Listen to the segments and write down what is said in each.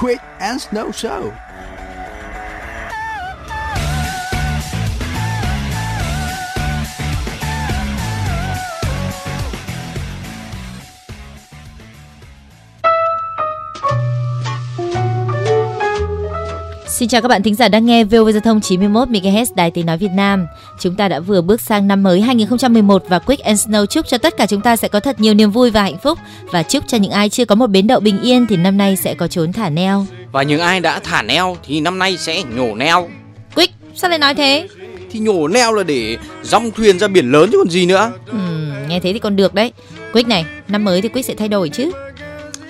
Quick and Snow Show. Xin chào các bạn thính giả đang nghe VOV Giao thông 91 MHz Đài Tiếng nói Việt Nam. Chúng ta đã vừa bước sang năm mới 2011 và Quick and Snow chúc cho tất cả chúng ta sẽ có thật nhiều niềm vui và hạnh phúc và chúc cho những ai chưa có một bến đậu bình yên thì năm nay sẽ có trốn thả neo. Và những ai đã thả neo thì năm nay sẽ nhổ neo. Quick, sao lại nói thế? Thì nhổ neo là để dòng thuyền ra biển lớn chứ còn gì nữa. Ừ, nghe thế thì còn được đấy. Quick này, năm mới thì Quick sẽ thay đổi chứ.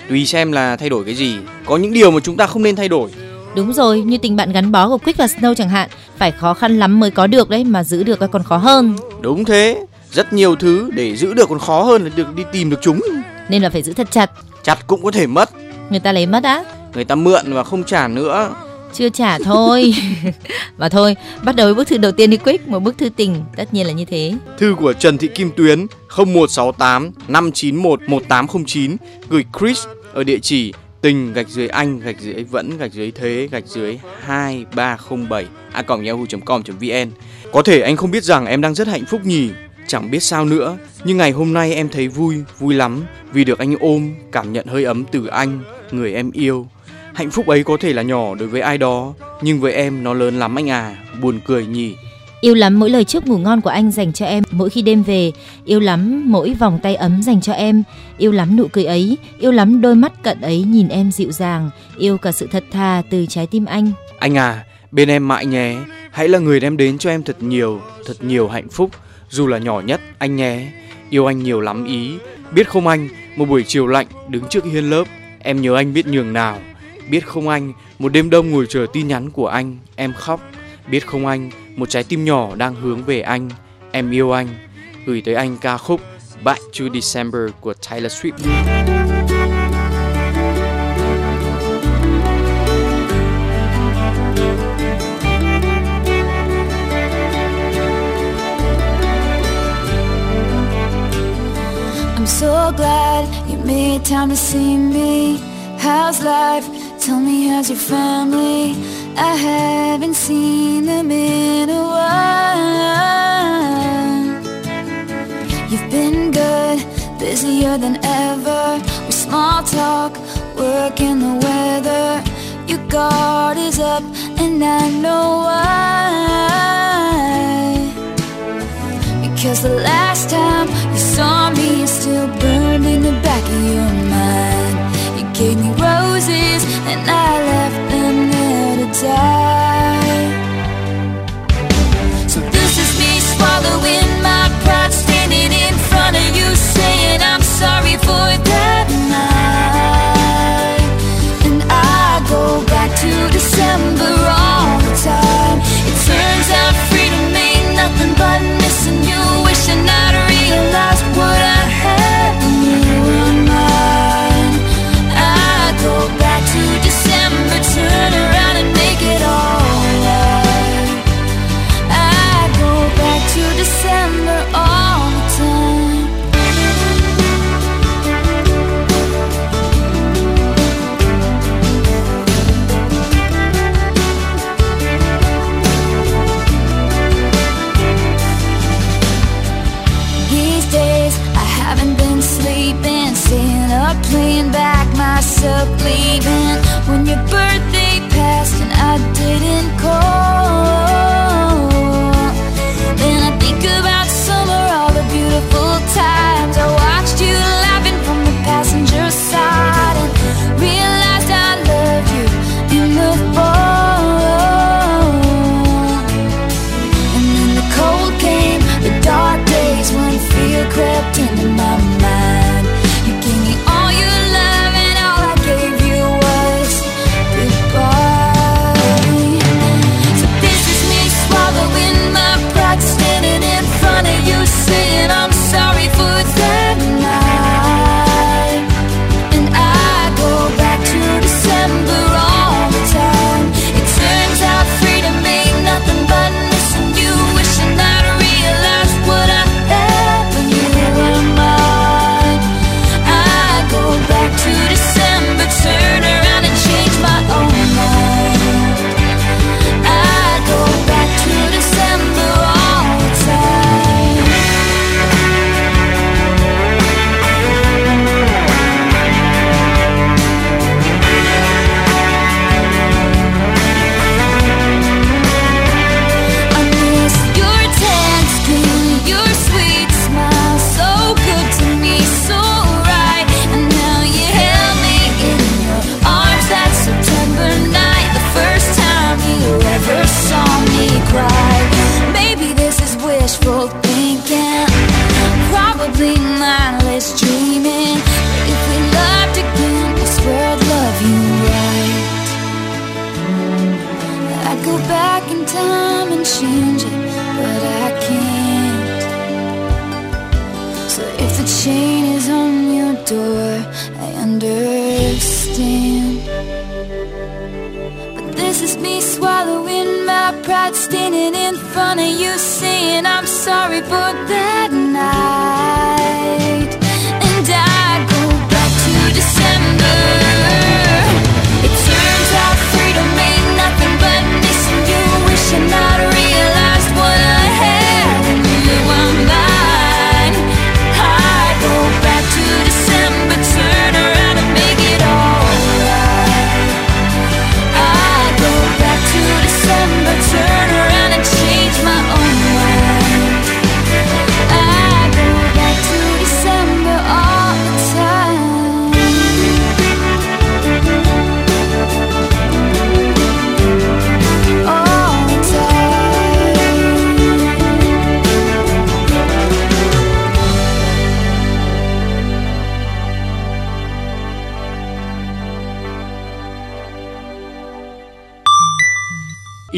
Tùy xem là thay đổi cái gì. Có những điều mà chúng ta không nên thay đổi Đúng rồi, như tình bạn gắn bó của Quick và Snow chẳng hạn, phải khó khăn lắm mới có được đấy, mà giữ được còn khó hơn. Đúng thế, rất nhiều thứ để giữ được còn khó hơn là được đi tìm được chúng. Nên là phải giữ thật chặt. Chặt cũng có thể mất. Người ta lấy mất á? Người ta mượn và không trả nữa. Chưa trả thôi. và thôi, bắt đầu với bức thư đầu tiên đi Quick, một bức thư tình, tất nhiên là như thế. Thư của Trần Thị Kim Tuyến 0168 591 1809 gửi Chris ở địa chỉ tình gạch dưới anh, gạch dưới vẫn, gạch dưới thế, gạch dưới 2307 a còng yahoo.com.vn có thể anh không biết rằng em đang rất hạnh phúc nhỉ, chẳng biết sao nữa. Nhưng ngày hôm nay em thấy vui vui lắm, vì được anh ôm, cảm nhận hơi ấm từ anh, người em yêu. Hạnh phúc ấy có thể là nhỏ đối với ai đó, nhưng với em nó lớn lắm anh à buồn cười nhỉ. Yêu lắm mỗi lời chúc ngủ ngon của anh dành cho em mỗi khi đêm về, yêu lắm mỗi vòng tay ấm dành cho em, yêu lắm nụ cười ấy, yêu lắm đôi mắt cận ấy nhìn em dịu dàng, yêu cả sự thật thà từ trái tim anh. Anh à, bên em mãi nhé, hãy là người đem đến cho em thật nhiều, thật nhiều hạnh phúc, dù là nhỏ nhất anh nhé. Yêu anh nhiều lắm ý, biết không anh, một buổi chiều lạnh đứng trước hiên lớp, em nhớ anh biết nhường nào. Biết không anh, một đêm đông ngồi chờ tin nhắn của anh, em khóc. Biết không anh, một trái tim nhỏ đang hướng về anh. Em yêu anh. Gửi tới anh ca khúc Back to December của Taylor Swift. I'm so glad you made time to see me. How's life? Tell me, how's your family? I haven't seen them in a while. You've been good, busier than ever. With small talk, work and the weather. Your guard is up, and I know why. Because the last time you saw me, it's still burned in the back of your mind. You gave me roses, and I left them So this is me swallowing my pride, standing in front of you, saying I'm sorry for that night. And I go back to December all the time. It turns out freedom ain't nothing but missing you, wishing I'd change it, but I can't. So if the chain is on your door, I understand. But this is me swallowing my pride, standing in front of you, saying I'm sorry for that night.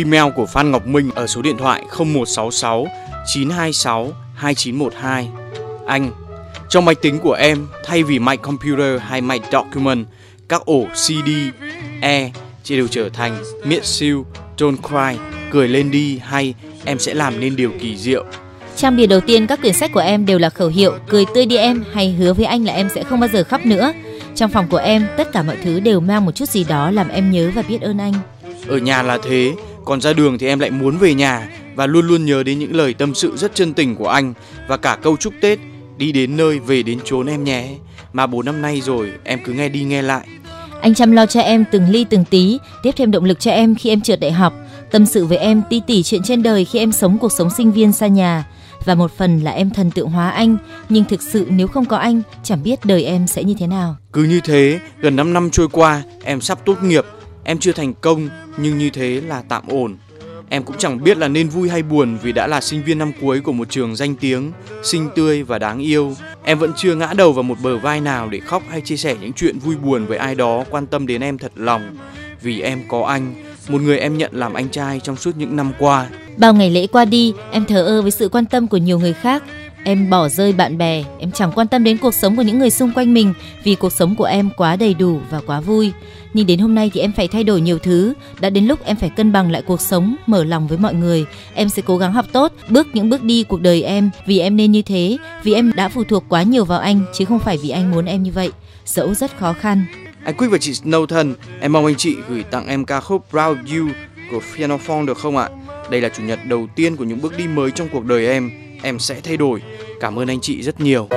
Email của Phan Ngọc Minh ở số điện thoại 0166 926 2912. Anh, trong máy tính của em, thay vì My Computer hay My Document, các ổ CD, E chỉ đều trở thành Miss You, Don't Cry, Cười lên đi hay Em sẽ làm nên điều kỳ diệu. Trang bìa đầu tiên các quyển sách của em đều là khẩu hiệu cười tươi đi em hay hứa với anh là em sẽ không bao giờ khóc nữa. Trong phòng của em, tất cả mọi thứ đều mang một chút gì đó làm em nhớ và biết ơn anh. Ở nhà là thế, còn ra đường thì em lại muốn về nhà và luôn luôn nhớ đến những lời tâm sự rất chân tình của anh và cả câu chúc Tết đi đến nơi về đến chốn em nhé. Mà 4 năm nay rồi em cứ nghe đi nghe lại. Anh chăm lo cho em từng ly từng tí, tiếp thêm động lực cho em khi em trượt đại học, tâm sự với em ti tỉ chuyện trên đời khi em sống cuộc sống sinh viên xa nhà. Và một phần là em thần tượng hóa anh, nhưng thực sự nếu không có anh, chẳng biết đời em sẽ như thế nào. Cứ như thế, gần 5 năm trôi qua, em sắp tốt nghiệp, em chưa thành công nhưng như thế là tạm ổn. Em cũng chẳng biết là nên vui hay buồn vì đã là sinh viên năm cuối của một trường danh tiếng, xinh tươi và đáng yêu. Em vẫn chưa ngã đầu vào một bờ vai nào để khóc hay chia sẻ những chuyện vui buồn với ai đó quan tâm đến em thật lòng. Vì em có anh, một người em nhận làm anh trai trong suốt những năm qua. Bao ngày lễ qua đi, em thờ ơ với sự quan tâm của nhiều người khác. Em bỏ rơi bạn bè, em chẳng quan tâm đến cuộc sống của những người xung quanh mình vì cuộc sống của em quá đầy đủ và quá vui. Nhưng đến hôm nay thì em phải thay đổi nhiều thứ, đã đến lúc em phải cân bằng lại cuộc sống, mở lòng với mọi người. Em sẽ cố gắng học tốt, bước những bước đi cuộc đời em vì em nên như thế, vì em đã phụ thuộc quá nhiều vào anh chứ không phải vì anh muốn em như vậy. Dẫu rất khó khăn. Anh Quyết và chị Snow thân, em mong anh chị gửi tặng em ca khúc Proud You của Piano Phone được không ạ? Đây là chủ nhật đầu tiên của những bước đi mới trong cuộc đời em. Em sẽ thay đổi. Cảm ơn anh chị rất nhiều.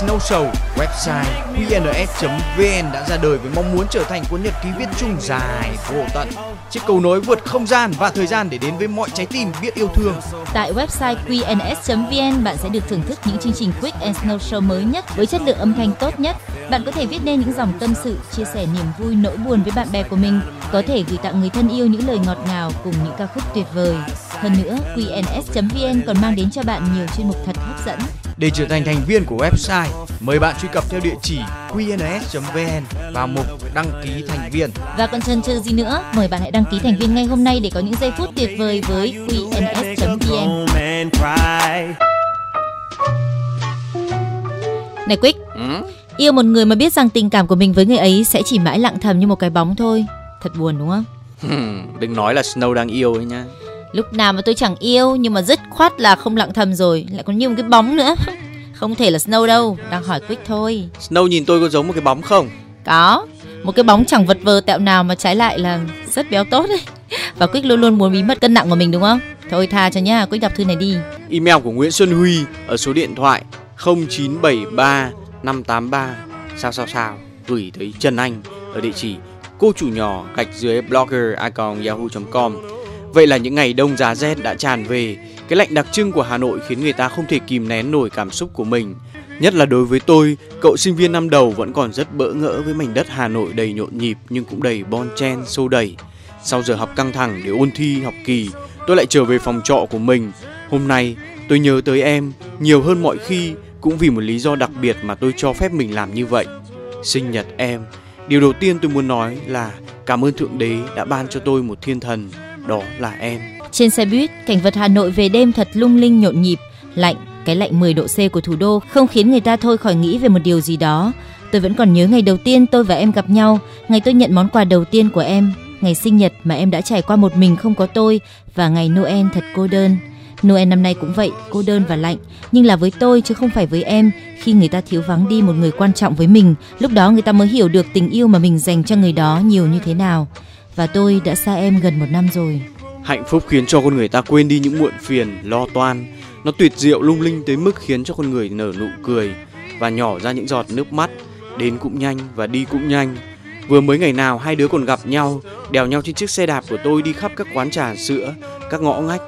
Snow Show, website qns.vn đã ra đời với mong muốn trở thành cuốn nhật ký viết chung dài vô tận, chiếc cầu nối vượt không gian và thời gian để đến với mọi trái tim biết yêu thương. Tại website qns.vn bạn sẽ được thưởng thức những chương trình Quick and Snow Show mới nhất với chất lượng âm thanh tốt nhất. Bạn có thể viết nên những dòng tâm sự, chia sẻ niềm vui, nỗi buồn với bạn bè của mình, có thể gửi tặng người thân yêu những lời ngọt ngào cùng những ca khúc tuyệt vời. Hơn nữa, qns.vn còn mang đến cho bạn nhiều chuyên mục thật hấp dẫn. Để trở thành thành viên của website, mời bạn truy cập theo địa chỉ qns.vn và mục đăng ký thành viên. Và còn chần chừ gì nữa, mời bạn hãy đăng ký thành viên ngay hôm nay để có những giây phút tuyệt vời với qns.vn. Này Quick, Ừ? yêu một người mà biết rằng tình cảm của mình với người ấy sẽ chỉ mãi lặng thầm như một cái bóng thôi. Thật buồn đúng không? Đừng nói là Snow đang yêu ấy nhá. Lúc nào mà tôi chẳng yêu nhưng mà dứt khoát là không lặng thầm rồi, lại còn như một cái bóng nữa. Không thể là Snow đâu, đang hỏi Quick thôi. Snow nhìn tôi có giống một cái bóng không? Có, một cái bóng chẳng vật vờ tẹo nào mà trái lại là rất béo tốt đấy. Và Quick luôn luôn muốn bí mật cân nặng của mình đúng không? Thôi tha cho nhá, Quick đọc thư này đi. Email của Nguyễn Xuân Huy ở số điện thoại 0973 583 sao sao sao gửi tới Trần Anh ở địa chỉ cô chủ nhỏ gạch dưới blogger yahoo.com Vậy là những ngày đông giá rét đã tràn về, cái lạnh đặc trưng của Hà Nội khiến người ta không thể kìm nén nổi cảm xúc của mình. Nhất là đối với tôi, cậu sinh viên năm đầu vẫn còn rất bỡ ngỡ với mảnh đất Hà Nội đầy nhộn nhịp nhưng cũng đầy bon chen, sâu đầy Sau giờ học căng thẳng để ôn thi học kỳ, tôi lại trở về phòng trọ của mình. Hôm nay, tôi nhớ tới em nhiều hơn mọi khi, cũng vì một lý do đặc biệt mà tôi cho phép mình làm như vậy. Sinh nhật em, điều đầu tiên tôi muốn nói là cảm ơn Thượng Đế đã ban cho tôi một thiên thần, đó là em. Trên xe buýt, cảnh vật Hà Nội về đêm thật lung linh nhộn nhịp, lạnh, cái lạnh 10 độ C của thủ đô không khiến người ta thôi khỏi nghĩ về một điều gì đó. Tôi vẫn còn nhớ ngày đầu tiên tôi và em gặp nhau, ngày tôi nhận món quà đầu tiên của em, ngày sinh nhật mà em đã trải qua một mình không có tôi và ngày Noel thật cô đơn. Noel năm nay cũng vậy, cô đơn và lạnh, nhưng là với tôi chứ không phải với em. Khi người ta thiếu vắng đi một người quan trọng với mình, lúc đó người ta mới hiểu được tình yêu mà mình dành cho người đó nhiều như thế nào. Và tôi đã xa em gần một năm rồi. Hạnh phúc khiến cho con người ta quên đi những muộn phiền, lo toan. Nó tuyệt diệu lung linh tới mức khiến cho con người nở nụ cười và nhỏ ra những giọt nước mắt. Đến cũng nhanh và đi cũng nhanh. Vừa mới ngày nào hai đứa còn gặp nhau, đèo nhau trên chiếc xe đạp của tôi đi khắp các quán trà sữa, các ngõ ngách,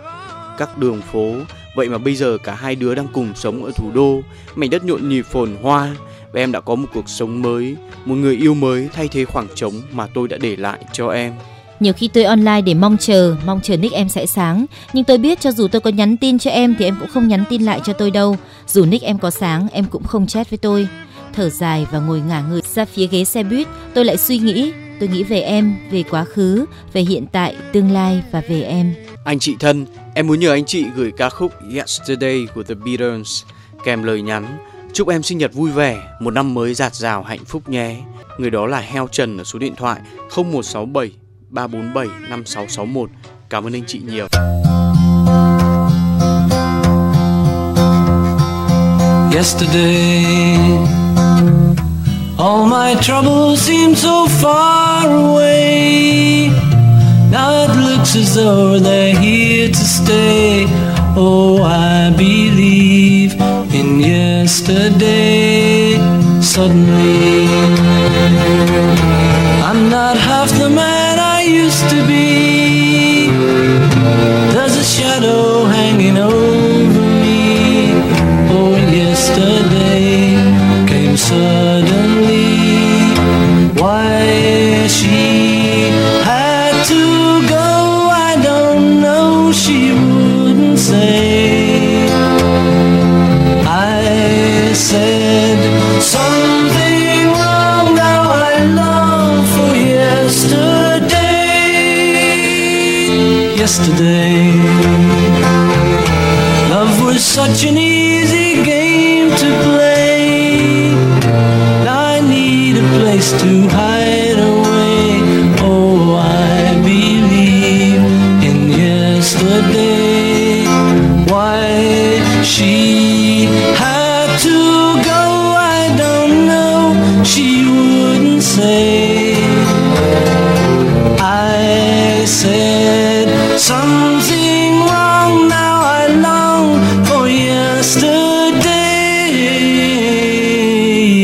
các đường phố. Vậy mà bây giờ cả hai đứa đang cùng sống ở thủ đô, mảnh đất nhộn nhịp phồn hoa. Và em đã có một cuộc sống mới, một người yêu mới thay thế khoảng trống mà tôi đã để lại cho em. Nhiều khi tôi online để mong chờ, mong chờ nick em sẽ sáng. Nhưng tôi biết cho dù tôi có nhắn tin cho em thì em cũng không nhắn tin lại cho tôi đâu. Dù nick em có sáng, em cũng không chat với tôi. Thở dài và ngồi ngả người ra phía ghế xe buýt, tôi lại suy nghĩ. Tôi nghĩ về em, về quá khứ, về hiện tại, tương lai và về em. Anh chị thân, em muốn nhờ anh chị gửi ca khúc Yesterday của The Beatles kèm lời nhắn chúc em sinh nhật vui vẻ, một năm mới dạt dào hạnh phúc nhé. Người đó là Heo Trần ở số điện thoại 0167 347 5661. Cảm ơn anh chị nhiều. Yesterday, all my troubles seem so far away. Now it looks as though they're here to stay. Oh, I believe in yesterday. Suddenly, I'm not half the man I used to be. Yesterday,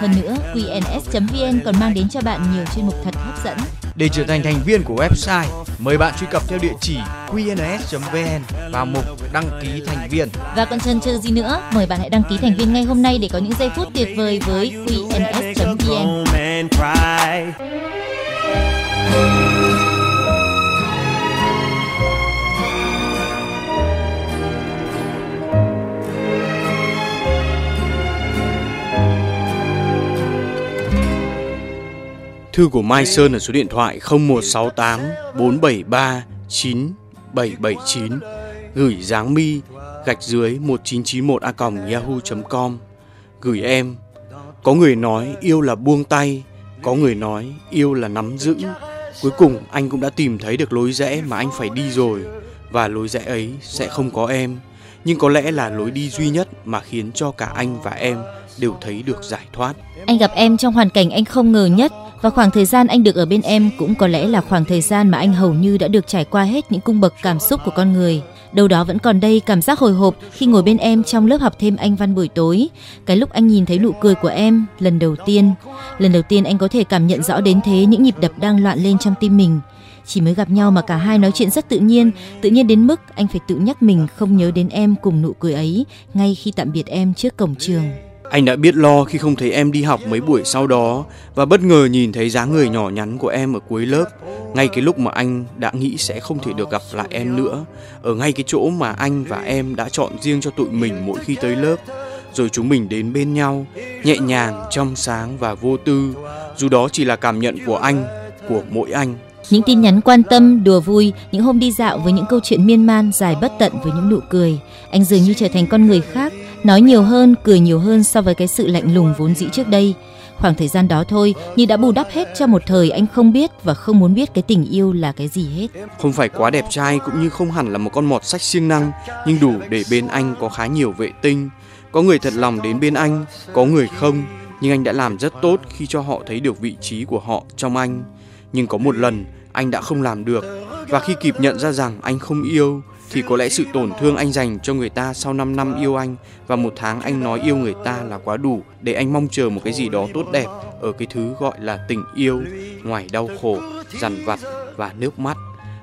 Hơn nữa, qns.vn còn mang đến cho bạn nhiều chuyên mục thật hấp dẫn. Để trở thành thành viên của website, mời bạn truy cập theo địa chỉ qns.vn vào mục đăng ký thành viên. Và còn chần chừ gì nữa, mời bạn hãy đăng ký thành viên ngay hôm nay để có những giây phút tuyệt vời với qns.vn. Thư của Mai Sơn ở số điện thoại 0168 473 9779 gửi dáng mi, gạch dưới 1991 a yahoo.com gửi em, có người nói yêu là buông tay, có người nói yêu là nắm giữ. Cuối cùng, anh cũng đã tìm thấy được lối rẽ mà anh phải đi rồi, và lối rẽ ấy sẽ không có em. Nhưng có lẽ là lối đi duy nhất mà khiến cho cả anh và em đều thấy được giải thoát. Anh gặp em trong hoàn cảnh anh không ngờ nhất và khoảng thời gian anh được ở bên em cũng có lẽ là khoảng thời gian mà anh hầu như đã được trải qua hết những cung bậc cảm xúc của con người. Đâu đó vẫn còn đây cảm giác hồi hộp khi ngồi bên em trong lớp học thêm anh văn buổi tối. Cái lúc anh nhìn thấy nụ cười của em lần đầu tiên, lần đầu tiên anh có thể cảm nhận rõ đến thế những nhịp đập đang loạn lên trong tim mình. Chỉ mới gặp nhau mà cả hai nói chuyện rất tự nhiên, tự nhiên đến mức anh phải tự nhắc mình không nhớ đến em cùng nụ cười ấy ngay khi tạm biệt em trước cổng trường. Anh đã biết lo khi không thấy em đi học mấy buổi sau đó và bất ngờ nhìn thấy dáng người nhỏ nhắn của em ở cuối lớp, ngay cái lúc mà anh đã nghĩ sẽ không thể được gặp lại em nữa, ở ngay cái chỗ mà anh và em đã chọn riêng cho tụi mình mỗi khi tới lớp. Rồi chúng mình đến bên nhau, nhẹ nhàng, trong sáng và vô tư, dù đó chỉ là cảm nhận của anh, của mỗi anh. Những tin nhắn quan tâm, đùa vui, những hôm đi dạo với những câu chuyện miên man dài bất tận với những nụ cười. Anh dường như trở thành con người khác, nói nhiều hơn, cười nhiều hơn so với cái sự lạnh lùng vốn dĩ trước đây. Khoảng thời gian đó thôi, như đã bù đắp hết cho một thời anh không biết và không muốn biết cái tình yêu là cái gì hết. Không phải quá đẹp trai cũng như không hẳn là một con mọt sách siêng năng, nhưng đủ để bên anh có khá nhiều vệ tinh. Có người thật lòng đến bên anh, có người không, nhưng anh đã làm rất tốt khi cho họ thấy được vị trí của họ trong anh. Nhưng có một lần anh đã không làm được và khi kịp nhận ra rằng anh không yêu thì có lẽ sự tổn thương anh dành cho người ta sau 5 năm yêu anh và một tháng anh nói yêu người ta là quá đủ để anh mong chờ một cái gì đó tốt đẹp ở cái thứ gọi là tình yêu ngoài đau khổ, dằn vặt và nước mắt.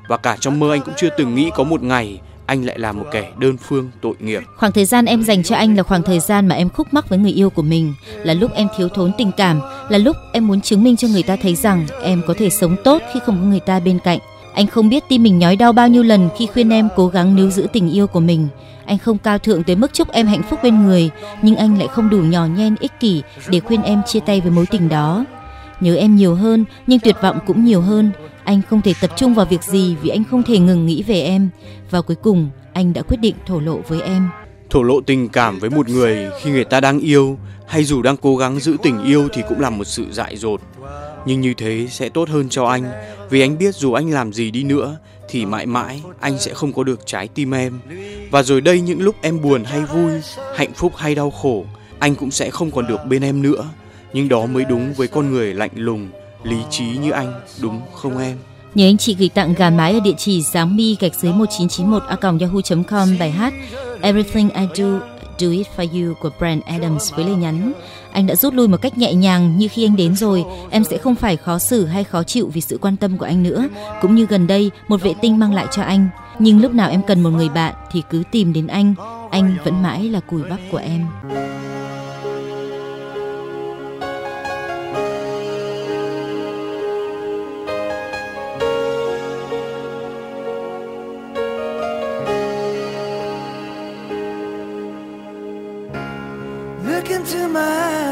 Và cả trong mơ anh cũng chưa từng nghĩ có một ngày anh lại là một kẻ đơn phương tội nghiệp. Khoảng thời gian em dành cho anh là khoảng thời gian mà em khúc mắc với người yêu của mình, là lúc em thiếu thốn tình cảm, là lúc em muốn chứng minh cho người ta thấy rằng em có thể sống tốt khi không có người ta bên cạnh. Anh không biết tim mình nhói đau bao nhiêu lần khi khuyên em cố gắng níu giữ tình yêu của mình. Anh không cao thượng tới mức chúc em hạnh phúc bên người, nhưng anh lại không đủ nhỏ nhen ích kỷ để khuyên em chia tay với mối tình đó. Nhớ em nhiều hơn, nhưng tuyệt vọng cũng nhiều hơn. Anh không thể tập trung vào việc gì vì anh không thể ngừng nghĩ về em. Và cuối cùng, anh đã quyết định thổ lộ với em. Thổ lộ tình cảm với một người khi người ta đang yêu hay dù đang cố gắng giữ tình yêu thì cũng là một sự dại dột. Nhưng như thế sẽ tốt hơn cho anh vì anh biết dù anh làm gì đi nữa thì mãi mãi anh sẽ không có được trái tim em. Và rồi đây những lúc em buồn hay vui, hạnh phúc hay đau khổ, anh cũng sẽ không còn được bên em nữa. Nhưng đó mới đúng với con người lạnh lùng, lý trí như anh, đúng không em? Nhớ anh chị gửi tặng gà mái ở địa chỉ giáng mi gạch dưới 1991 a yahoo.com bài hát Everything I Do Do It For You của Brand Adams với lời nhắn. Anh đã rút lui một cách nhẹ nhàng, như khi anh đến rồi. Em sẽ không phải khó xử hay khó chịu vì sự quan tâm của anh nữa. Cũng như gần đây, một vệ tinh mang lại cho anh. Nhưng lúc nào em cần một người bạn thì cứ tìm đến anh. Anh vẫn mãi là cùi bắp của em. 我们。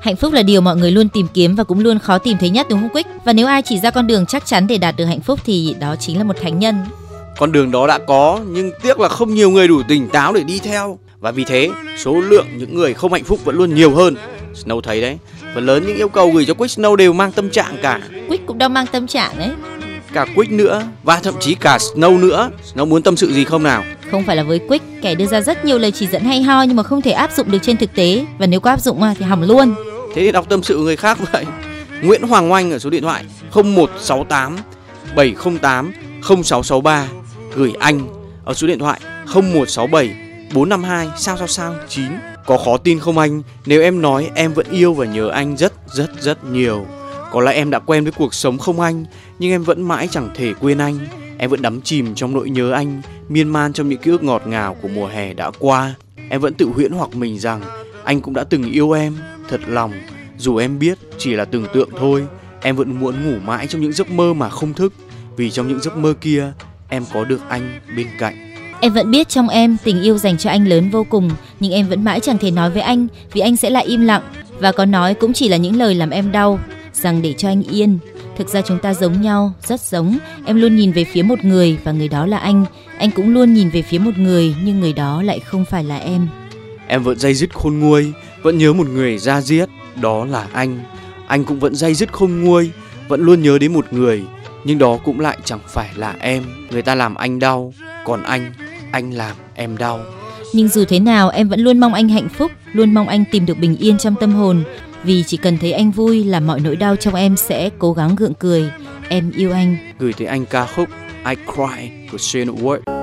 Hạnh phúc là điều mọi người luôn tìm kiếm và cũng luôn khó tìm thấy nhất đúng không Quick? Và nếu ai chỉ ra con đường chắc chắn để đạt được hạnh phúc thì đó chính là một thánh nhân. Con đường đó đã có nhưng tiếc là không nhiều người đủ tỉnh táo để đi theo và vì thế số lượng những người không hạnh phúc vẫn luôn nhiều hơn. Snow thấy đấy, phần lớn những yêu cầu gửi cho Quick Snow đều mang tâm trạng cả, Quick cũng đang mang tâm trạng đấy. cả Quick nữa và thậm chí cả Snow nữa. Snow muốn tâm sự gì không nào? Không phải là với Quick, kẻ đưa ra rất nhiều lời chỉ dẫn hay ho nhưng mà không thể áp dụng được trên thực tế và nếu có áp dụng thì hỏng luôn. Thế thì đọc tâm sự người khác vậy. Nguyễn Hoàng Oanh ở số điện thoại 0168 708 0663 gửi anh ở số điện thoại 0167 452 sao sao sao 9. Có khó tin không anh nếu em nói em vẫn yêu và nhớ anh rất rất rất nhiều. Có lẽ em đã quen với cuộc sống không anh nhưng em vẫn mãi chẳng thể quên anh. Em vẫn đắm chìm trong nỗi nhớ anh, miên man trong những ký ức ngọt ngào của mùa hè đã qua. Em vẫn tự huyễn hoặc mình rằng anh cũng đã từng yêu em thật lòng dù em biết chỉ là tưởng tượng thôi em vẫn muốn ngủ mãi trong những giấc mơ mà không thức vì trong những giấc mơ kia em có được anh bên cạnh Em vẫn biết trong em tình yêu dành cho anh lớn vô cùng nhưng em vẫn mãi chẳng thể nói với anh vì anh sẽ lại im lặng và có nói cũng chỉ là những lời làm em đau rằng để cho anh yên. Thực ra chúng ta giống nhau, rất giống. Em luôn nhìn về phía một người và người đó là anh. Anh cũng luôn nhìn về phía một người nhưng người đó lại không phải là em em vẫn dây dứt khôn nguôi vẫn nhớ một người ra diết đó là anh anh cũng vẫn dây dứt khôn nguôi vẫn luôn nhớ đến một người nhưng đó cũng lại chẳng phải là em người ta làm anh đau còn anh anh làm em đau Nhưng dù thế nào em vẫn luôn mong anh hạnh phúc, luôn mong anh tìm được bình yên trong tâm hồn. Vì chỉ cần thấy anh vui là mọi nỗi đau trong em sẽ cố gắng gượng cười. Em yêu anh. gửi tới anh ca khúc I Cry của Shane Ward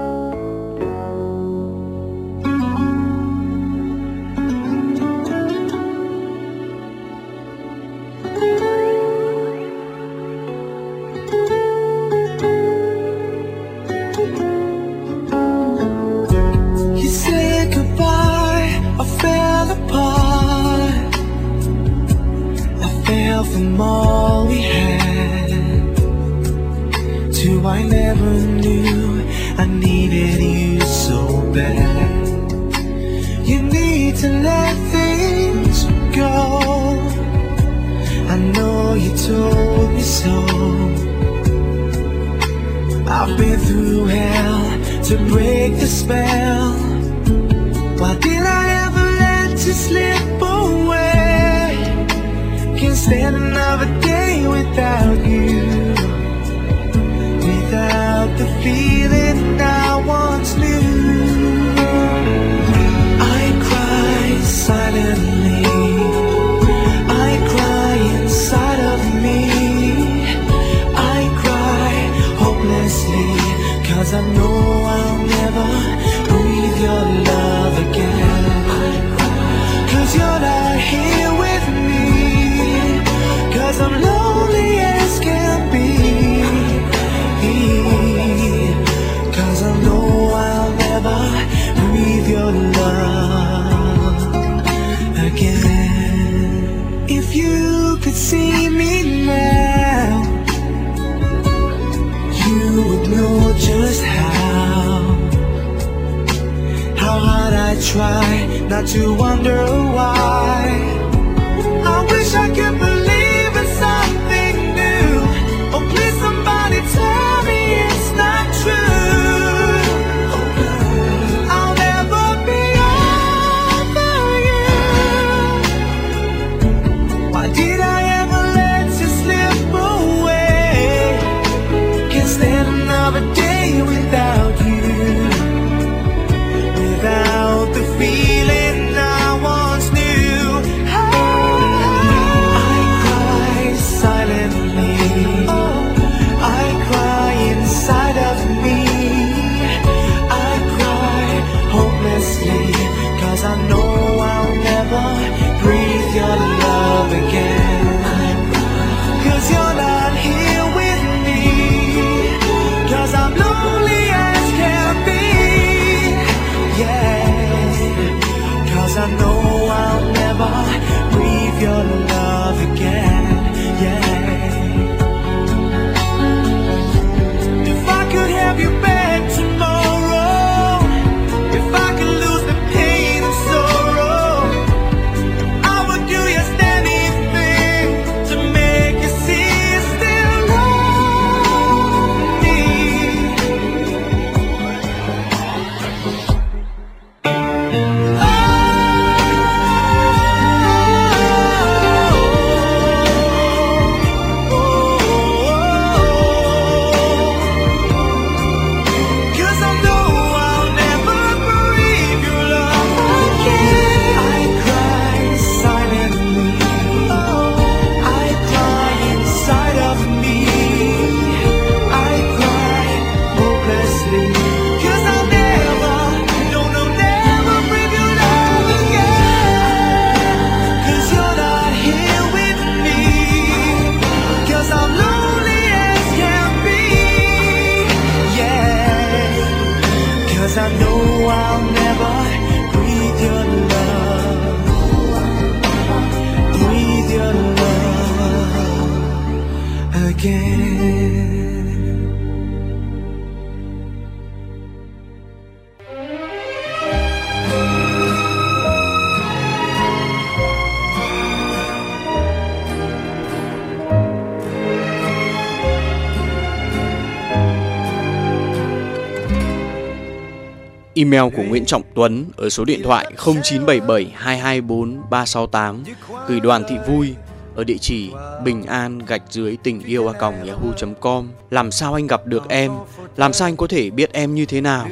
Email của Nguyễn Trọng Tuấn ở số điện thoại 0977 224 368 gửi đoàn thị vui ở địa chỉ bình an gạch dưới tình yêu a còng yahoo.com làm sao anh gặp được em? Làm sao anh có thể biết em như thế nào?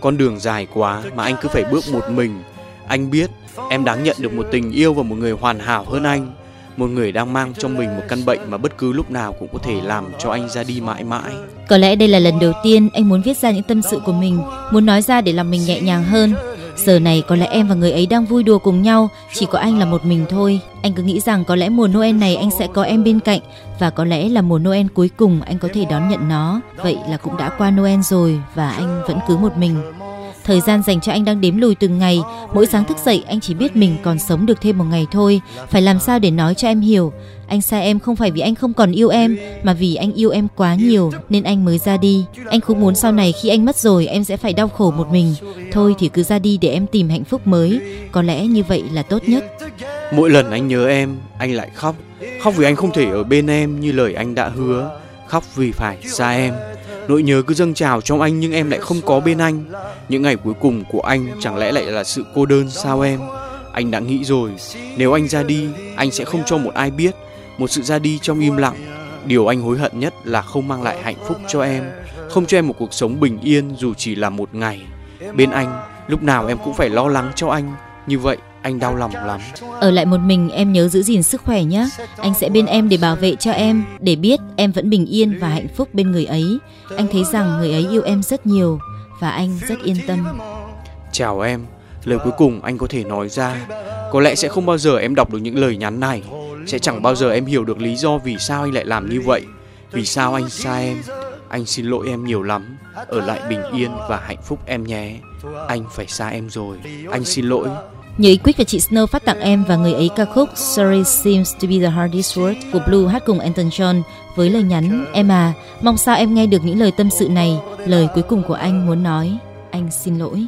Con đường dài quá mà anh cứ phải bước một mình. Anh biết em đáng nhận được một tình yêu và một người hoàn hảo hơn anh một người đang mang trong mình một căn bệnh mà bất cứ lúc nào cũng có thể làm cho anh ra đi mãi mãi Có lẽ đây là lần đầu tiên anh muốn viết ra những tâm sự của mình, muốn nói ra để làm mình nhẹ nhàng hơn. Giờ này có lẽ em và người ấy đang vui đùa cùng nhau, chỉ có anh là một mình thôi. Anh cứ nghĩ rằng có lẽ mùa Noel này anh sẽ có em bên cạnh và có lẽ là mùa Noel cuối cùng anh có thể đón nhận nó. Vậy là cũng đã qua Noel rồi và anh vẫn cứ một mình. Thời gian dành cho anh đang đếm lùi từng ngày, mỗi sáng thức dậy anh chỉ biết mình còn sống được thêm một ngày thôi. Phải làm sao để nói cho em hiểu, anh xa em không phải vì anh không còn yêu em mà vì anh yêu em quá nhiều nên anh mới ra đi. Anh không muốn sau này khi anh mất rồi em sẽ phải đau khổ một mình. Thôi thì cứ ra đi để em tìm hạnh phúc mới. Có lẽ như vậy là tốt nhất. Mỗi lần anh nhớ em, anh lại khóc. Khóc vì anh không thể ở bên em như lời anh đã hứa. Khóc vì phải xa em. Nỗi nhớ cứ dâng trào trong anh nhưng em lại không có bên anh. Những ngày cuối cùng của anh chẳng lẽ lại là sự cô đơn sao em? Anh đã nghĩ rồi, nếu anh ra đi, anh sẽ không cho một ai biết. Một sự ra đi trong im lặng. Điều anh hối hận nhất là không mang lại hạnh phúc cho em, không cho em một cuộc sống bình yên dù chỉ là một ngày. Bên anh, lúc nào em cũng phải lo lắng cho anh. Như vậy, anh đau lòng lắm. Ở lại một mình em nhớ giữ gìn sức khỏe nhé. Anh sẽ bên em để bảo vệ cho em, để biết em vẫn bình yên và hạnh phúc bên người ấy. Anh thấy rằng người ấy yêu em rất nhiều và anh rất yên tâm. Chào em, lời cuối cùng anh có thể nói ra. Có lẽ sẽ không bao giờ em đọc được những lời nhắn này. Sẽ chẳng bao giờ em hiểu được lý do vì sao anh lại làm như vậy. Vì sao anh xa em. Anh xin lỗi em nhiều lắm. Ở lại bình yên và hạnh phúc em nhé. Anh phải xa em rồi. Anh xin lỗi. Nhờ ý quyết và chị Snow phát tặng em và người ấy ca khúc Sorry Seems to be the hardest word của Blue hát cùng Anton John với lời nhắn Em à, mong sao em nghe được những lời tâm sự này, lời cuối cùng của anh muốn nói. Anh xin lỗi.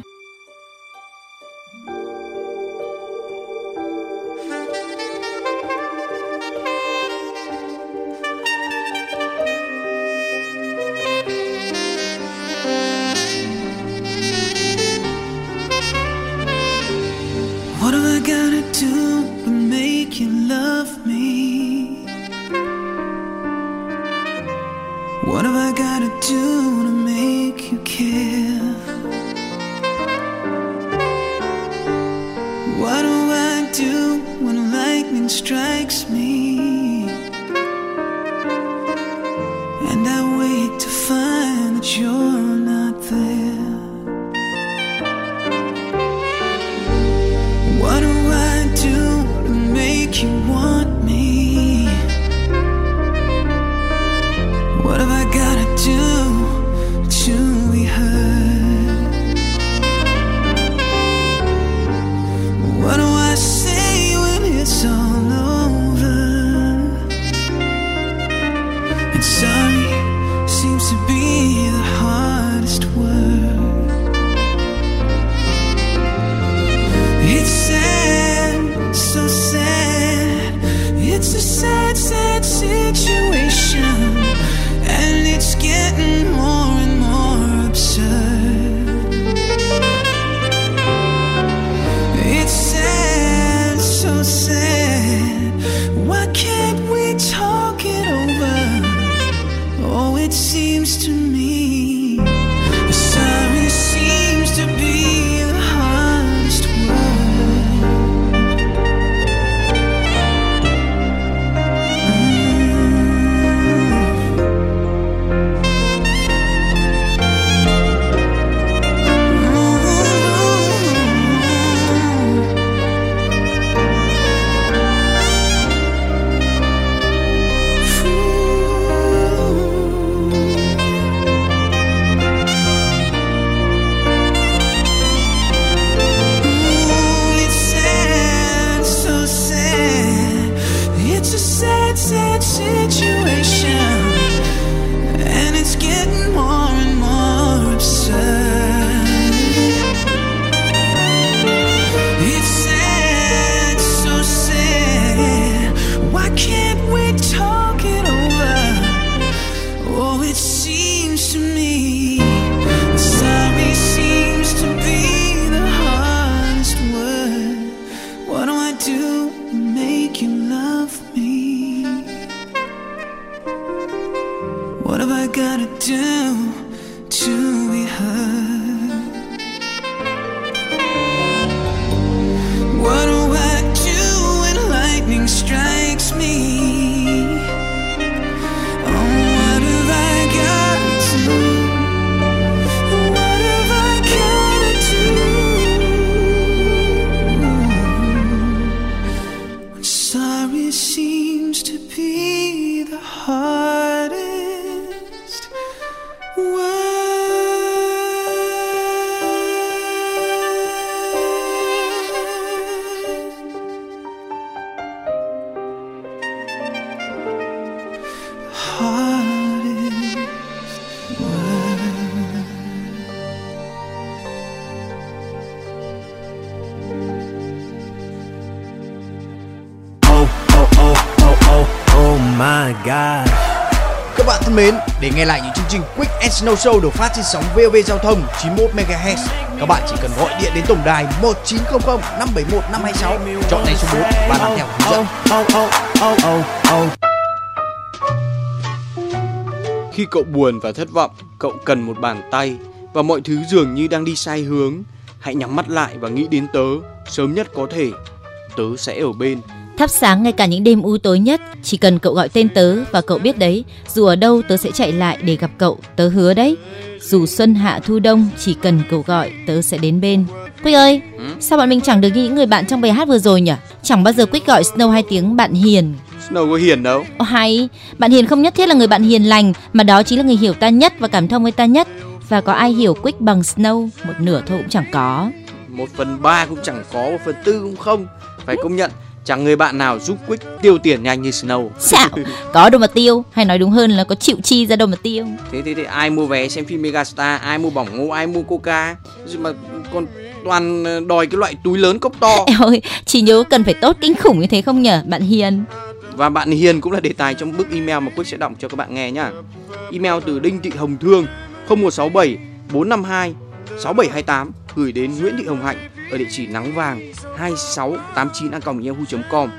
Snow Show được phát trên sóng VOV Giao thông 91 MHz, các bạn chỉ cần gọi điện đến tổng đài 1900 571 526, chọn tay số 4 và làm theo hướng dẫn. Oh, oh, oh, oh, oh. Khi cậu buồn và thất vọng, cậu cần một bàn tay và mọi thứ dường như đang đi sai hướng. Hãy nhắm mắt lại và nghĩ đến tớ, sớm nhất có thể. Tớ sẽ ở bên. Thắp sáng ngay cả những đêm u tối nhất, chỉ cần cậu gọi tên tớ và cậu biết đấy, dù ở đâu tớ sẽ chạy lại để gặp cậu, tớ hứa đấy. Dù xuân hạ thu đông, chỉ cần cậu gọi, tớ sẽ đến bên. Quyết ơi, sao bọn mình chẳng được như những người bạn trong bài hát vừa rồi nhỉ? Chẳng bao giờ Quyết gọi Snow hai tiếng bạn hiền. Snow có hiền đâu. Ồ, hay, bạn hiền không nhất thiết là người bạn hiền lành, mà đó chính là người hiểu ta nhất và cảm thông với ta nhất. Và có ai hiểu Quyết bằng Snow, một nửa thôi cũng chẳng có. Một phần ba cũng chẳng có, một phần tư cũng không. Phải công nhận, chẳng người bạn nào giúp Quick tiêu tiền nhanh như Snow. Sao? Có đâu mà tiêu, hay nói đúng hơn là có chịu chi ra đâu mà tiêu. thế thế thế ai mua vé xem phim Megastar, ai mua bỏng ngô, ai mua Coca, nhưng mà còn toàn ờ, đòi cái loại túi lớn cốc to. Ơi, chỉ nhớ cần phải tốt kinh khủng như thế không nhở, bạn hiền. Và bạn Hiền cũng là đề tài trong bức email mà Quick sẽ đọc cho các bạn nghe nhá. Email từ Đinh Thị Hồng Thương 0167 452 6728 gửi đến Nguyễn Thị Hồng Hạnh ở địa chỉ nắng vàng 2689a.yahoo.com.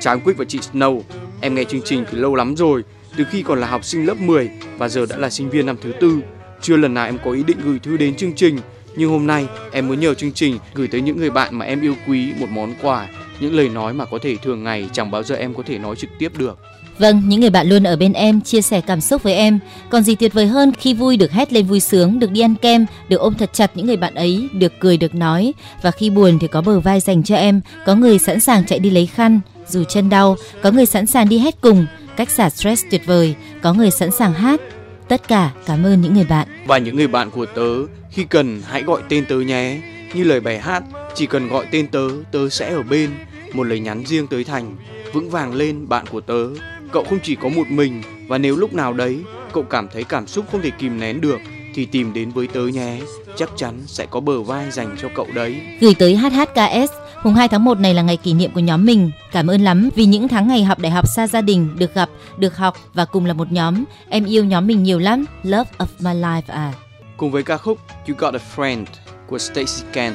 Chào anh Quick và chị Snow. Em nghe chương trình từ lâu lắm rồi, từ khi còn là học sinh lớp 10 và giờ đã là sinh viên năm thứ tư. Chưa lần nào em có ý định gửi thư đến chương trình, nhưng hôm nay em muốn nhờ chương trình gửi tới những người bạn mà em yêu quý một món quà, những lời nói mà có thể thường ngày chẳng bao giờ em có thể nói trực tiếp được. Vâng, những người bạn luôn ở bên em, chia sẻ cảm xúc với em. Còn gì tuyệt vời hơn khi vui được hét lên vui sướng, được đi ăn kem, được ôm thật chặt những người bạn ấy, được cười được nói. Và khi buồn thì có bờ vai dành cho em, có người sẵn sàng chạy đi lấy khăn. Dù chân đau, có người sẵn sàng đi hét cùng. Cách xả stress tuyệt vời, có người sẵn sàng hát. Tất cả cảm ơn những người bạn. Và những người bạn của tớ, khi cần hãy gọi tên tớ nhé. Như lời bài hát, chỉ cần gọi tên tớ, tớ sẽ ở bên. Một lời nhắn riêng tới Thành, vững vàng lên bạn của tớ. Cậu không chỉ có một mình và nếu lúc nào đấy cậu cảm thấy cảm xúc không thể kìm nén được thì tìm đến với tớ nhé. Chắc chắn sẽ có bờ vai dành cho cậu đấy. Gửi tới HHKS, mùng 2 tháng 1 này là ngày kỷ niệm của nhóm mình. Cảm ơn lắm vì những tháng ngày học đại học xa gia đình, được gặp, được học và cùng là một nhóm. Em yêu nhóm mình nhiều lắm. Love of my life à. Cùng với ca khúc You Got a Friend của Stacy Kent.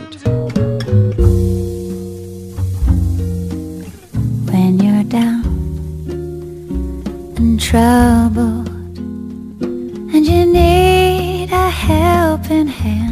when you're down troubled. And you need a helping hand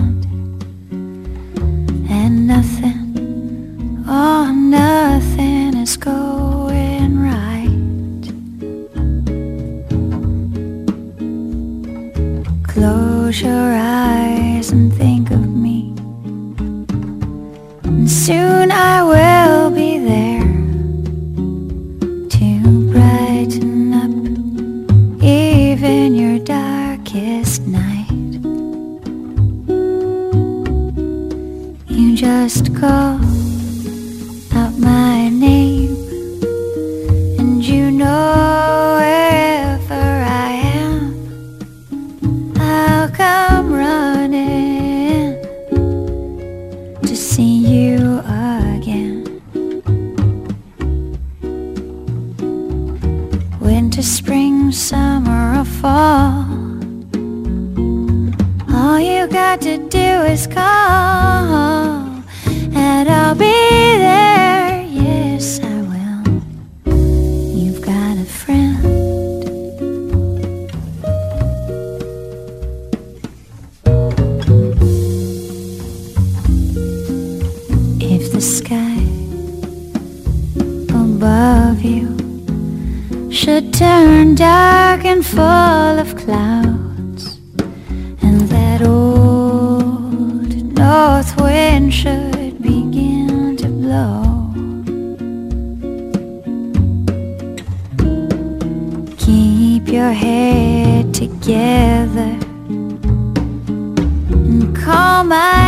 and call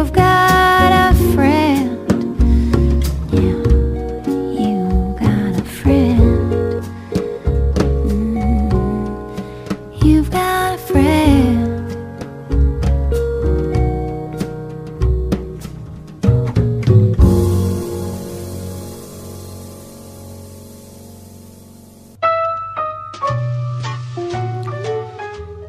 You've got a friend. Yeah, you got a friend. Mm, You've got a friend.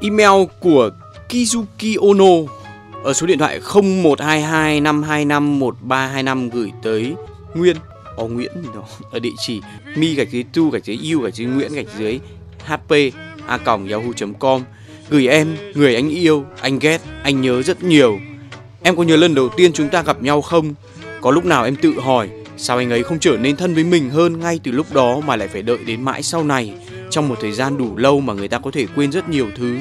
Email của Kizuki Ono ở số điện thoại 0122 525 1325 gửi tới Nguyên. Ồ Nguyễn gì đó. Ở địa chỉ mi gạch dưới tu gạch dưới yêu gạch dưới Nguyễn gạch dưới hp a còng yahoo.com gửi em, người anh yêu, anh ghét, anh nhớ rất nhiều. Em có nhớ lần đầu tiên chúng ta gặp nhau không? Có lúc nào em tự hỏi, sao anh ấy không trở nên thân với mình hơn ngay từ lúc đó mà lại phải đợi đến mãi sau này, trong một thời gian đủ lâu mà người ta có thể quên rất nhiều thứ?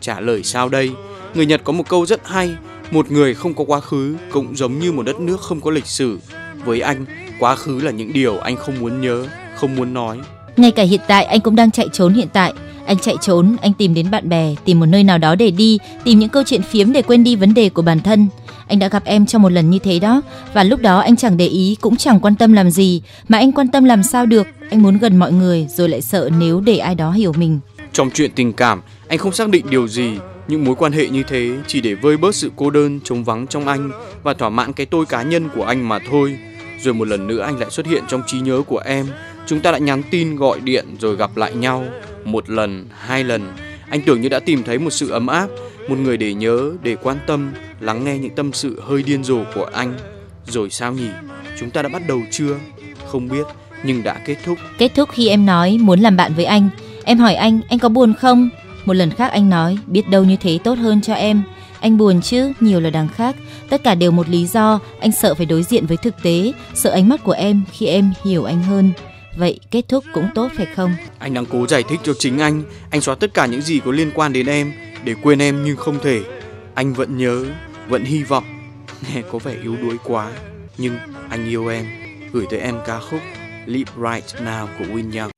Trả lời, sao đây? Người nhật có một câu rất hay một người không có quá khứ cũng giống như một đất nước không có lịch sử với anh quá khứ là những điều anh không muốn nhớ không muốn nói Ngay cả hiện tại anh cũng đang chạy trốn hiện tại. Anh chạy trốn, anh tìm đến bạn bè, tìm một nơi nào đó để đi, tìm những câu chuyện phiếm để quên đi vấn đề của bản thân. Anh đã gặp em trong một lần như thế đó, và lúc đó anh chẳng để ý, cũng chẳng quan tâm làm gì, mà anh quan tâm làm sao được. Anh muốn gần mọi người, rồi lại sợ nếu để ai đó hiểu mình. trong chuyện tình cảm anh không xác định điều gì những mối quan hệ như thế chỉ để vơi bớt sự cô đơn trống vắng trong anh và thỏa mãn cái tôi cá nhân của anh mà thôi. Rồi một lần nữa anh lại xuất hiện trong trí nhớ của em. Chúng ta đã nhắn tin gọi điện rồi gặp lại nhau. Một lần hai lần. Anh tưởng như đã tìm thấy một sự ấm áp một người để nhớ để quan tâm lắng nghe những tâm sự hơi điên rồ của anh. Rồi sao nhỉ? Chúng ta đã bắt đầu chưa? Không biết nhưng đã kết thúc. Kết thúc khi em nói muốn làm bạn với anh. Em hỏi anh, anh có buồn không? Một lần khác anh nói, biết đâu như thế tốt hơn cho em. Anh buồn chứ, nhiều là đằng khác. Tất cả đều một lý do, anh sợ phải đối diện với thực tế, sợ ánh mắt của em khi em hiểu anh hơn. Vậy kết thúc cũng tốt phải không? Anh đang cố giải thích cho chính anh Anh xóa tất cả những gì có liên quan đến em Để quên em nhưng không thể Anh vẫn nhớ, vẫn hy vọng Nghe có vẻ yếu đuối quá Nhưng anh yêu em Gửi tới em ca khúc Live Right Now của Win Young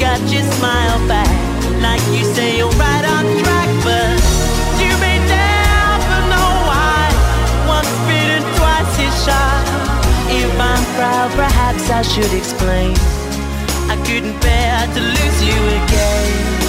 Got your smile back, like you say you're right on track, but you may never know why. Once bitten, twice is shy. If I'm proud, perhaps I should explain. I couldn't bear to lose you again.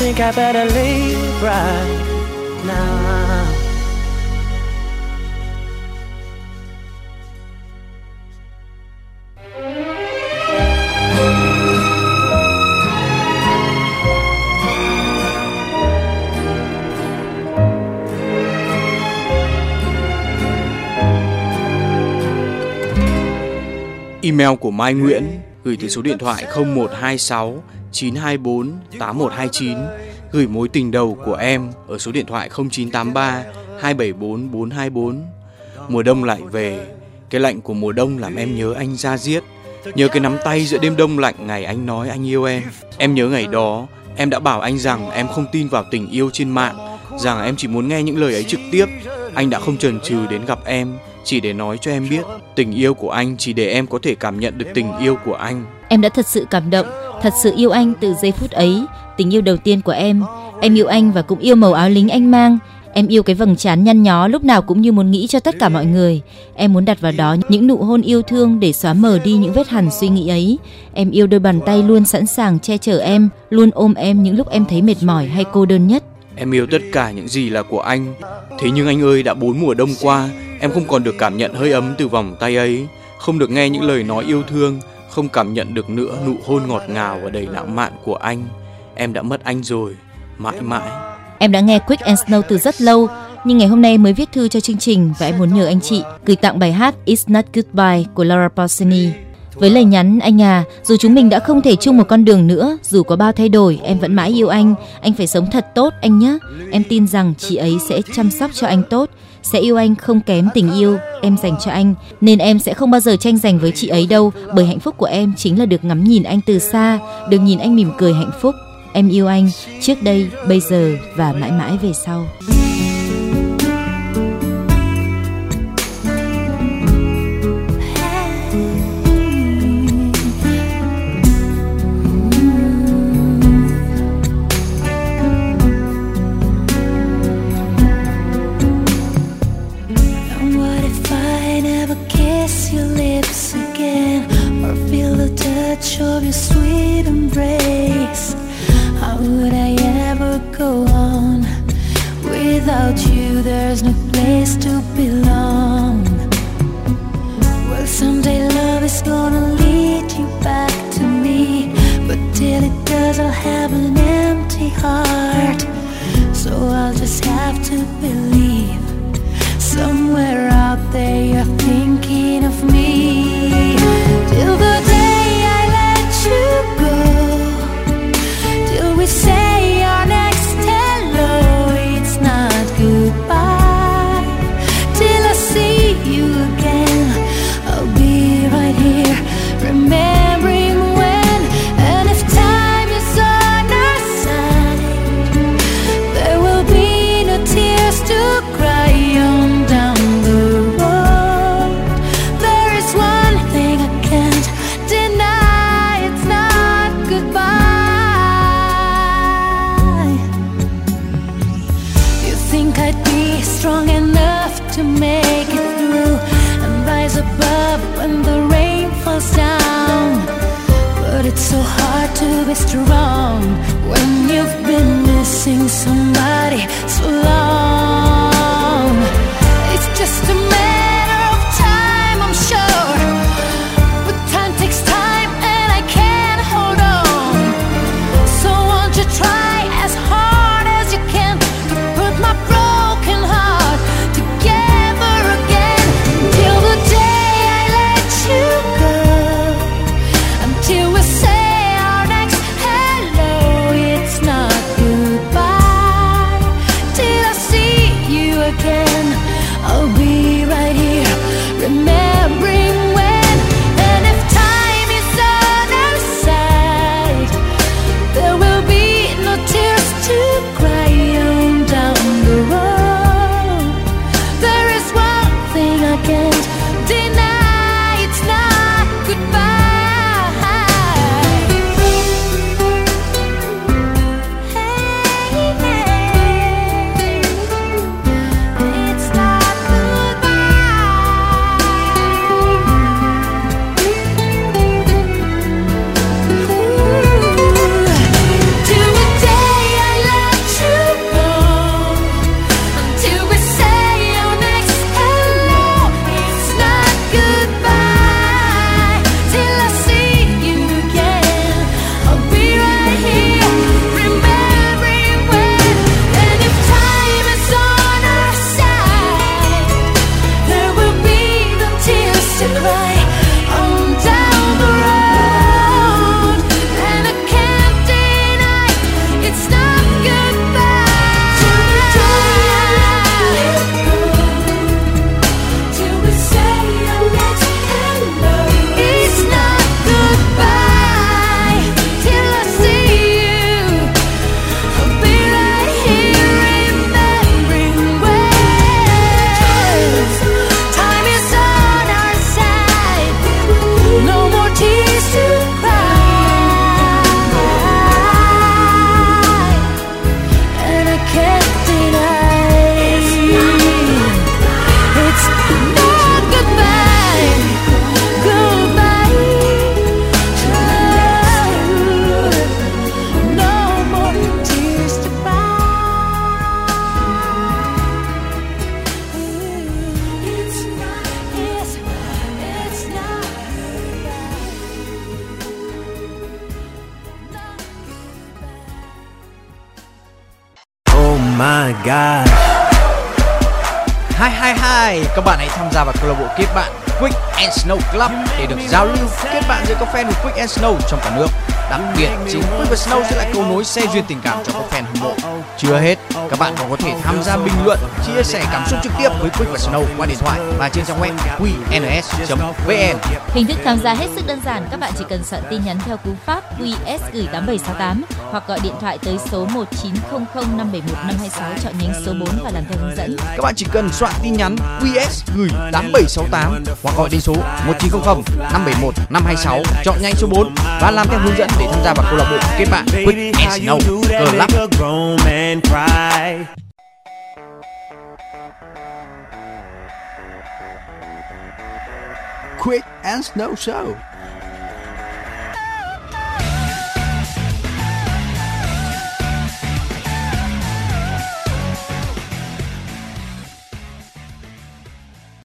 Think I better leave right now. Email của Mai Nguyễn gửi từ số điện thoại 0126 924 8129 gửi mối tình đầu của em ở số điện thoại 0983 274 424. Mùa đông lại về, cái lạnh của mùa đông làm em nhớ anh ra diết. Nhớ cái nắm tay giữa đêm đông lạnh ngày anh nói anh yêu em. Em nhớ ngày đó, em đã bảo anh rằng em không tin vào tình yêu trên mạng, rằng em chỉ muốn nghe những lời ấy trực tiếp. Anh đã không chần chừ đến gặp em, chỉ để nói cho em biết tình yêu của anh chỉ để em có thể cảm nhận được tình yêu của anh. Em đã thật sự cảm động, thật sự yêu anh từ giây phút ấy, tình yêu đầu tiên của em. Em yêu anh và cũng yêu màu áo lính anh mang. Em yêu cái vầng trán nhăn nhó lúc nào cũng như muốn nghĩ cho tất cả mọi người. Em muốn đặt vào đó những nụ hôn yêu thương để xóa mờ đi những vết hằn suy nghĩ ấy. Em yêu đôi bàn tay luôn sẵn sàng che chở em, luôn ôm em những lúc em thấy mệt mỏi hay cô đơn nhất. Em yêu tất cả những gì là của anh. Thế nhưng anh ơi, đã bốn mùa đông qua, em không còn được cảm nhận hơi ấm từ vòng tay ấy, không được nghe những lời nói yêu thương, không cảm nhận được nữa nụ hôn ngọt ngào và đầy lãng mạn của anh. Em đã mất anh rồi, mãi mãi. Em đã nghe Quick and Snow từ rất lâu, nhưng ngày hôm nay mới viết thư cho chương trình và em muốn nhờ anh chị gửi tặng bài hát It's Not Goodbye của Laura Pausini. Với lời nhắn anh à, dù chúng mình đã không thể chung một con đường nữa, dù có bao thay đổi, em vẫn mãi yêu anh. Anh phải sống thật tốt anh nhé. Em tin rằng chị ấy sẽ chăm sóc cho anh tốt, sẽ yêu anh không kém tình yêu em dành cho anh. Nên em sẽ không bao giờ tranh giành với chị ấy đâu, bởi hạnh phúc của em chính là được ngắm nhìn anh từ xa, được nhìn anh mỉm cười hạnh phúc. Em yêu anh trước đây, bây giờ và mãi mãi về sau. Snow Club để được giao lưu kết bạn giữa các fan của Quick and Snow trong cả nước. Đặc biệt, chính Quick và Snow sẽ là cầu nối xe duyên tình cảm cho các fan hâm mộ. Chưa hết, các bạn còn có thể tham gia bình luận, chia sẻ cảm xúc trực tiếp với Quick và Snow qua điện thoại và trên trang web qns.vn. Hình thức tham gia hết sức đơn giản, các bạn chỉ cần soạn tin nhắn theo cú pháp QS gửi 8768 hoặc gọi điện thoại tới số 1900 571 526 chọn nhánh số 4 và làm theo hướng dẫn. Các bạn chỉ cần soạn tin nhắn QS gửi 8768 hoặc gọi đến số 1900 571 526 chọn nhanh số 4 và làm theo hướng dẫn để tham gia vào câu lạc bộ kết bạn Quick and Snow cry? Quick and Snow Show.